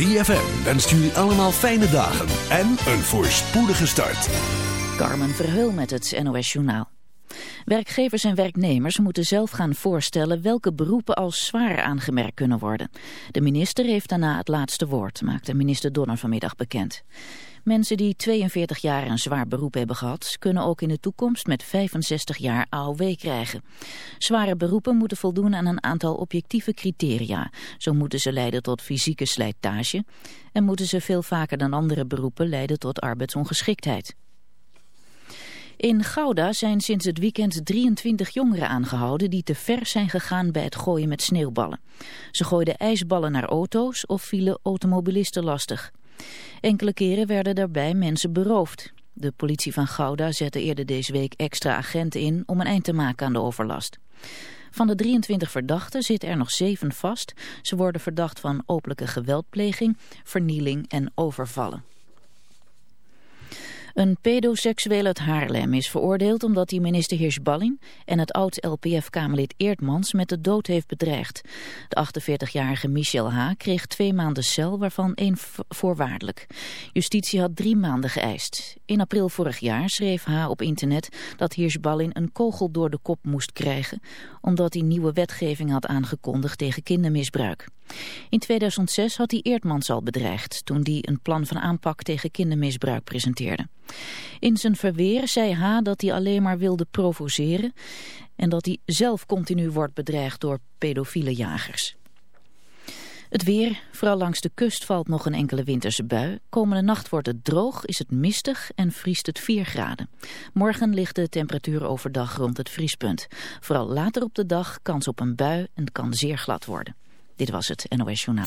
ZFM wenst jullie allemaal fijne dagen en een voorspoedige start. Carmen Verheul met het NOS Journaal. Werkgevers en werknemers moeten zelf gaan voorstellen welke beroepen als zwaar aangemerkt kunnen worden. De minister heeft daarna het laatste woord, maakte minister Donner vanmiddag bekend. Mensen die 42 jaar een zwaar beroep hebben gehad... kunnen ook in de toekomst met 65 jaar AOW krijgen. Zware beroepen moeten voldoen aan een aantal objectieve criteria. Zo moeten ze leiden tot fysieke slijtage... en moeten ze veel vaker dan andere beroepen leiden tot arbeidsongeschiktheid. In Gouda zijn sinds het weekend 23 jongeren aangehouden die te ver zijn gegaan bij het gooien met sneeuwballen. Ze gooiden ijsballen naar auto's of vielen automobilisten lastig. Enkele keren werden daarbij mensen beroofd. De politie van Gouda zette eerder deze week extra agenten in om een eind te maken aan de overlast. Van de 23 verdachten zitten er nog zeven vast. Ze worden verdacht van openlijke geweldpleging, vernieling en overvallen. Een pedoseksueel uit Haarlem is veroordeeld omdat hij minister Hirschballin en het oud-LPF-kamerlid Eertmans met de dood heeft bedreigd. De 48-jarige Michel H. kreeg twee maanden cel, waarvan één voorwaardelijk. Justitie had drie maanden geëist. In april vorig jaar schreef H. op internet dat Hirschballin een kogel door de kop moest krijgen, omdat hij nieuwe wetgeving had aangekondigd tegen kindermisbruik. In 2006 had hij Eertmans al bedreigd toen hij een plan van aanpak tegen kindermisbruik presenteerde. In zijn verweer zei H dat hij alleen maar wilde provoceren en dat hij zelf continu wordt bedreigd door pedofiele jagers. Het weer, vooral langs de kust valt nog een enkele winterse bui. Komende nacht wordt het droog, is het mistig en vriest het 4 graden. Morgen ligt de temperatuur overdag rond het vriespunt. Vooral later op de dag kans op een bui en kan zeer glad worden. Dit was het NOS Journaal.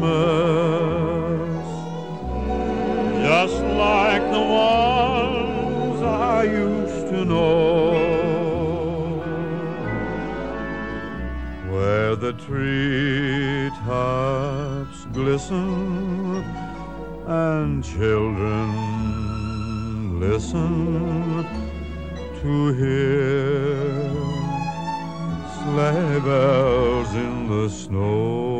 Christmas, just like the ones I used to know, where the treetops glisten and children listen to hear sleigh bells in the snow.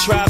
In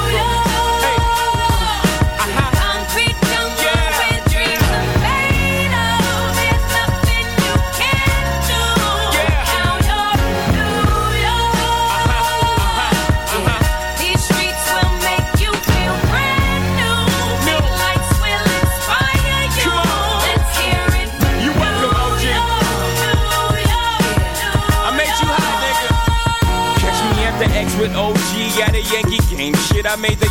Made the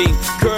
is blinding.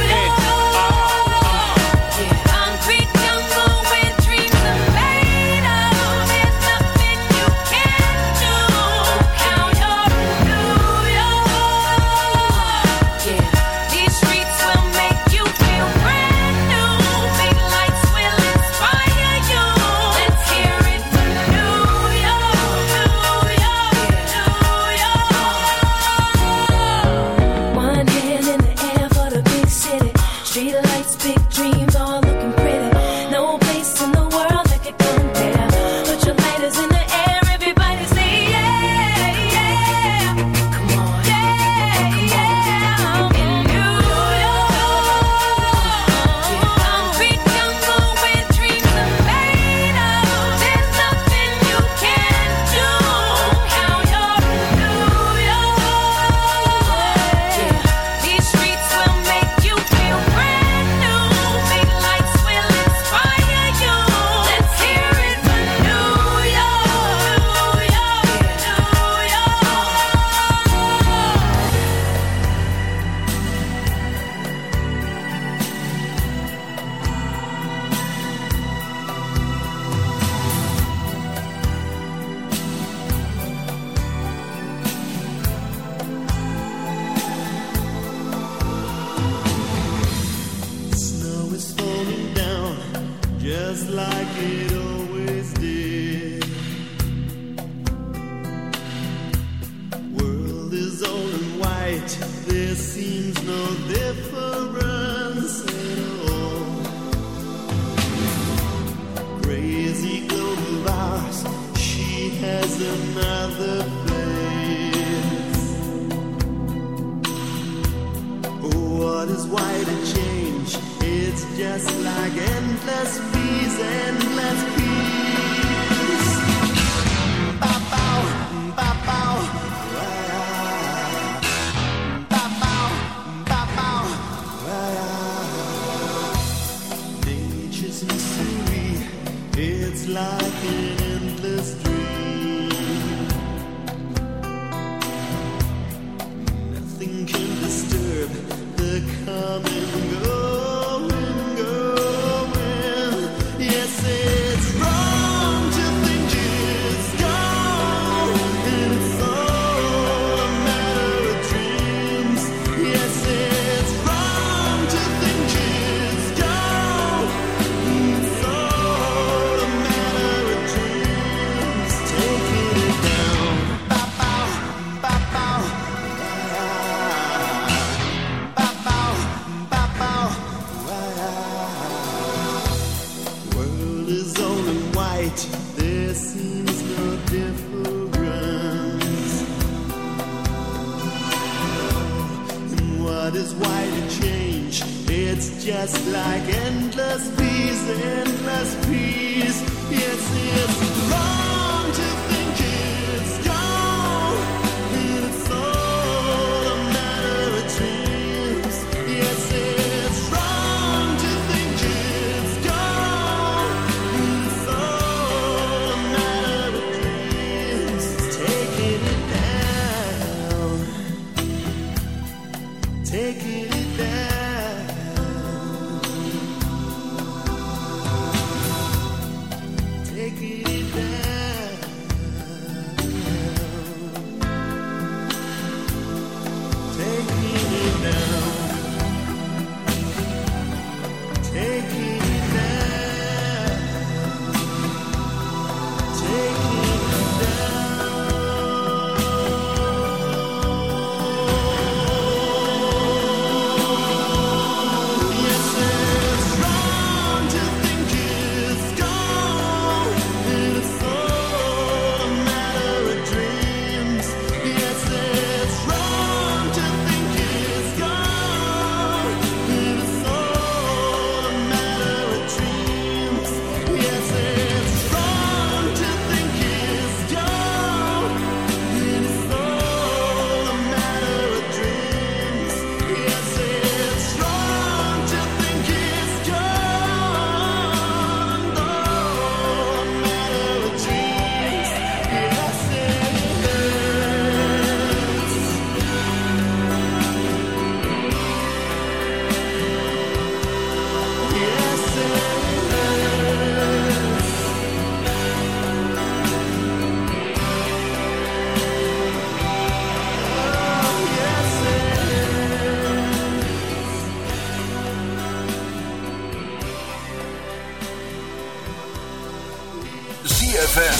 is It's just like endless peace, endless peace. Yes, it's wrong.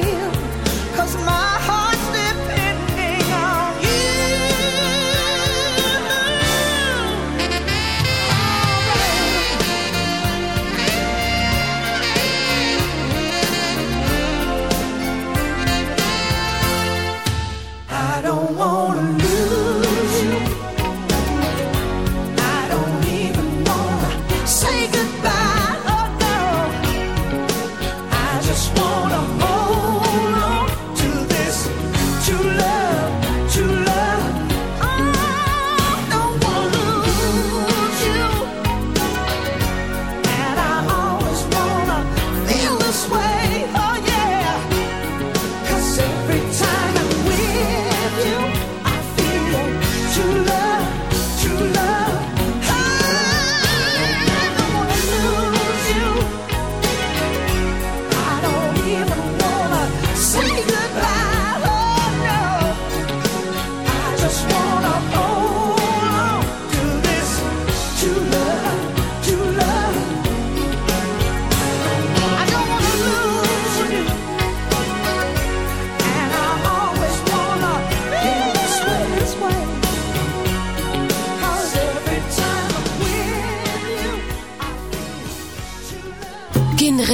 Deal.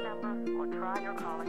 Number or try your call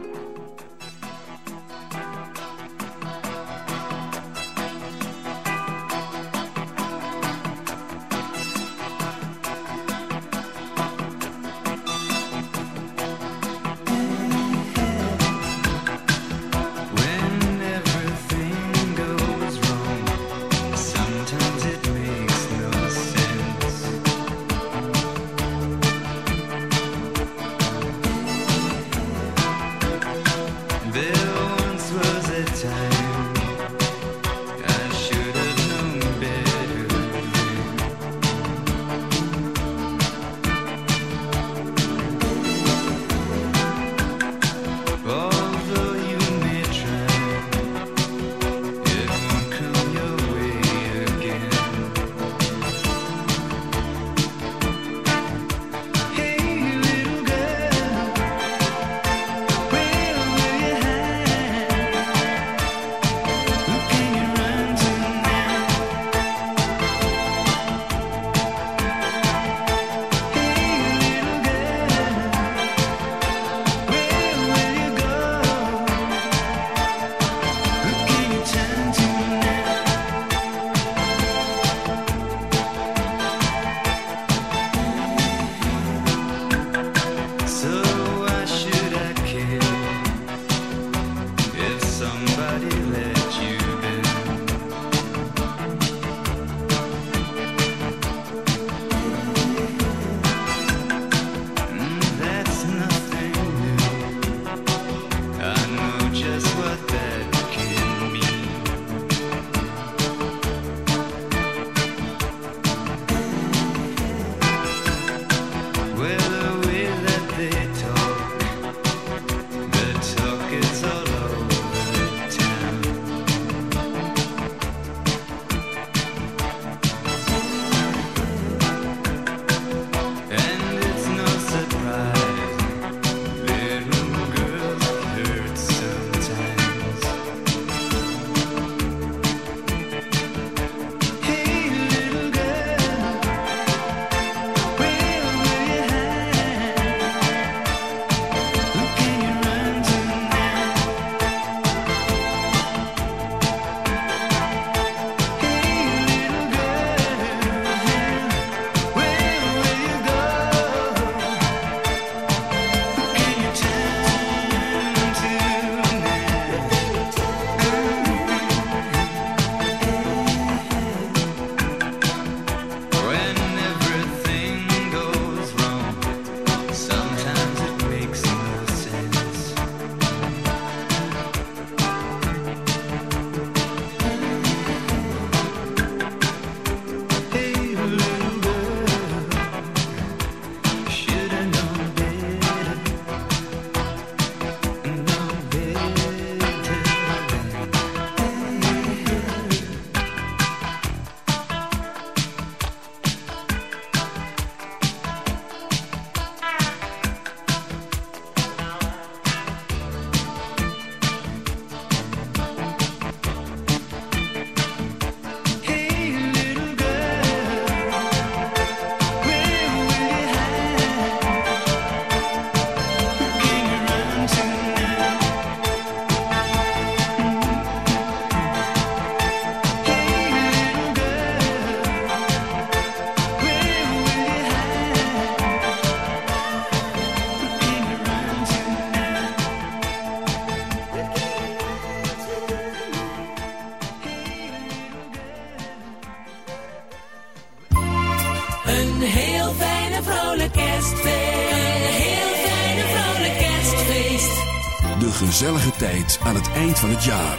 van het jaar.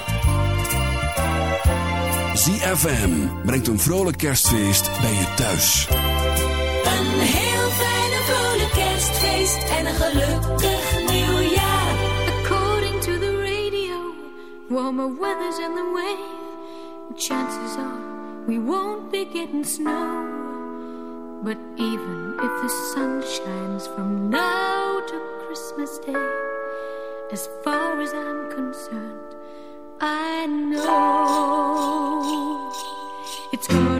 ZFM brengt een vrolijk kerstfeest bij je thuis. Een heel fijne vrolijk kerstfeest en een gelukkig nieuwjaar. According to the radio, warmer weather's in the way. Chances are we won't be getting snow. what's going on.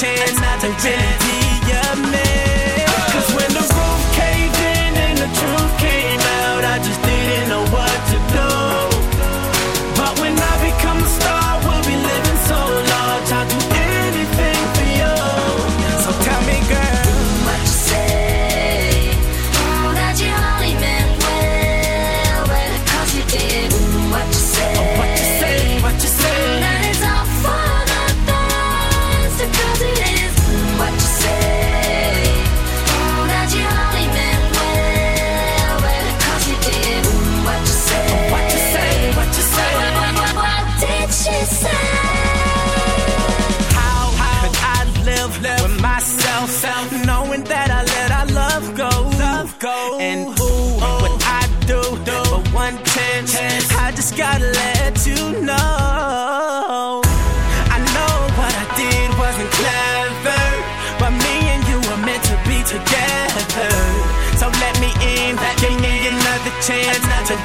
chance not to really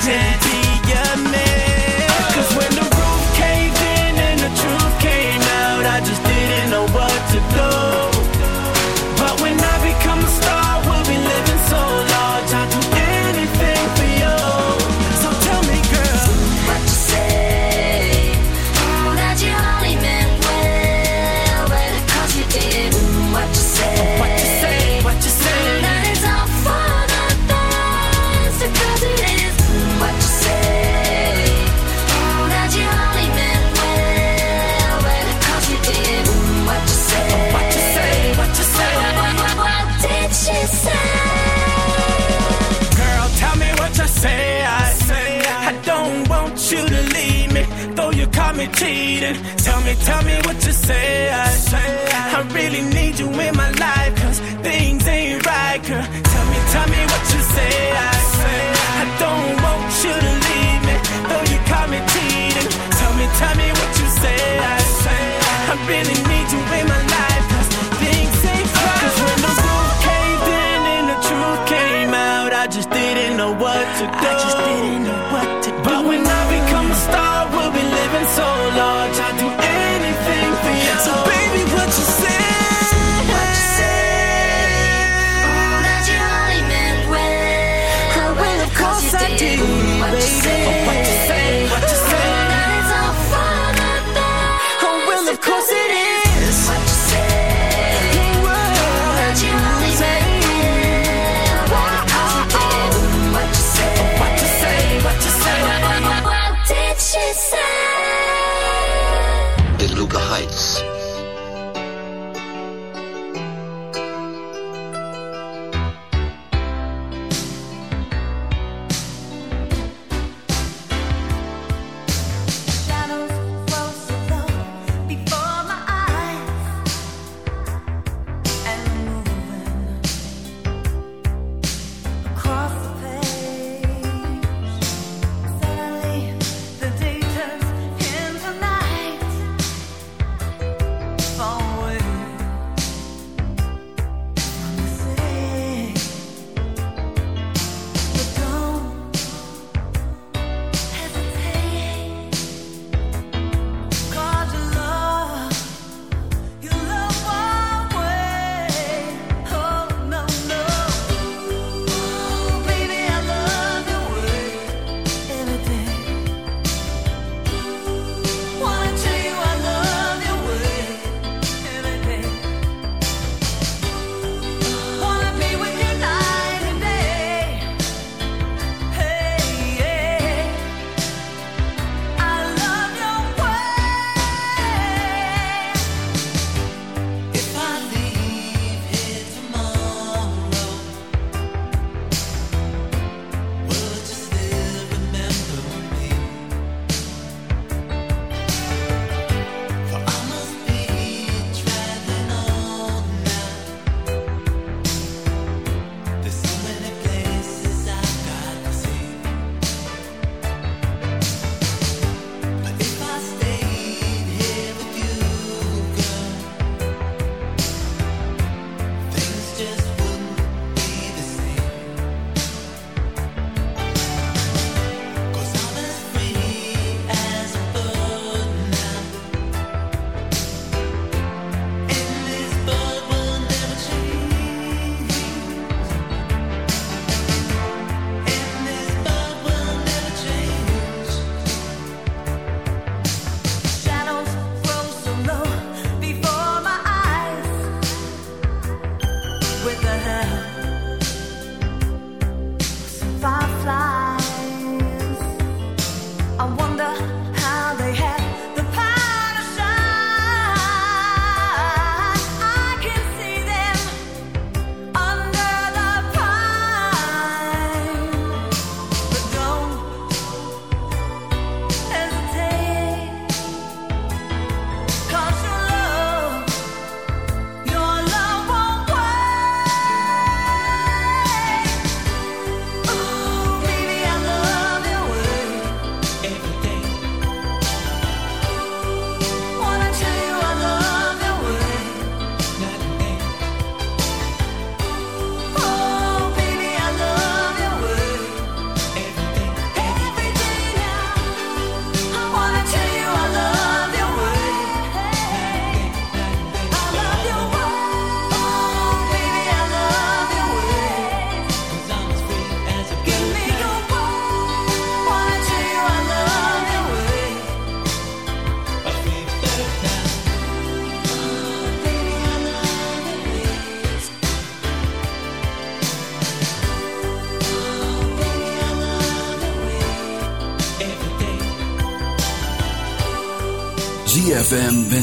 pretend cheating. Tell me, tell me what you say. I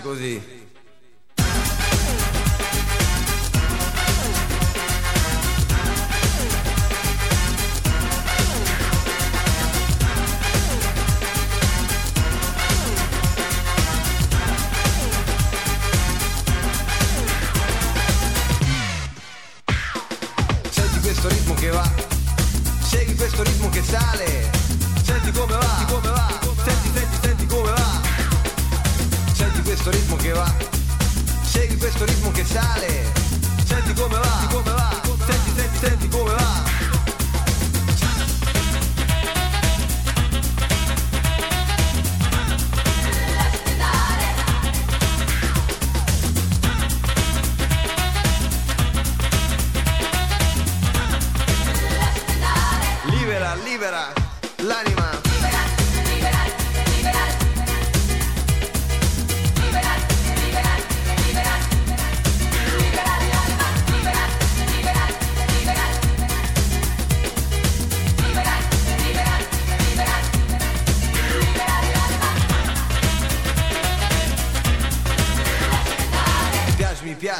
Così.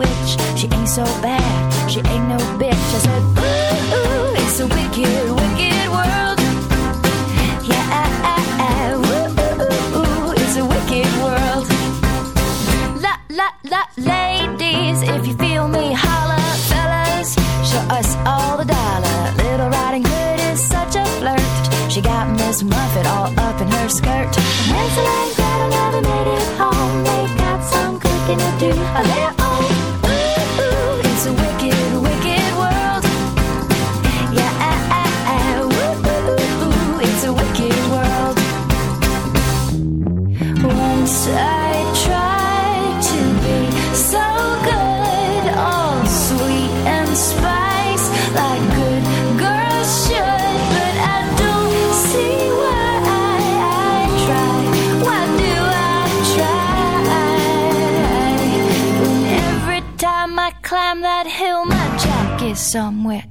witch. She ain't so bad, she ain't no bitch. I said, ooh, ooh it's a wicked, wicked world. Yeah, ooh, ooh, ooh, it's a wicked world. La la la, ladies, if you feel me, holla, fellas, show us all the dollar. Little Riding Hood is such a flirt. She got Miss Muffet all up in her skirt. And